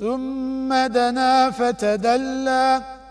ثم دنا فتدلى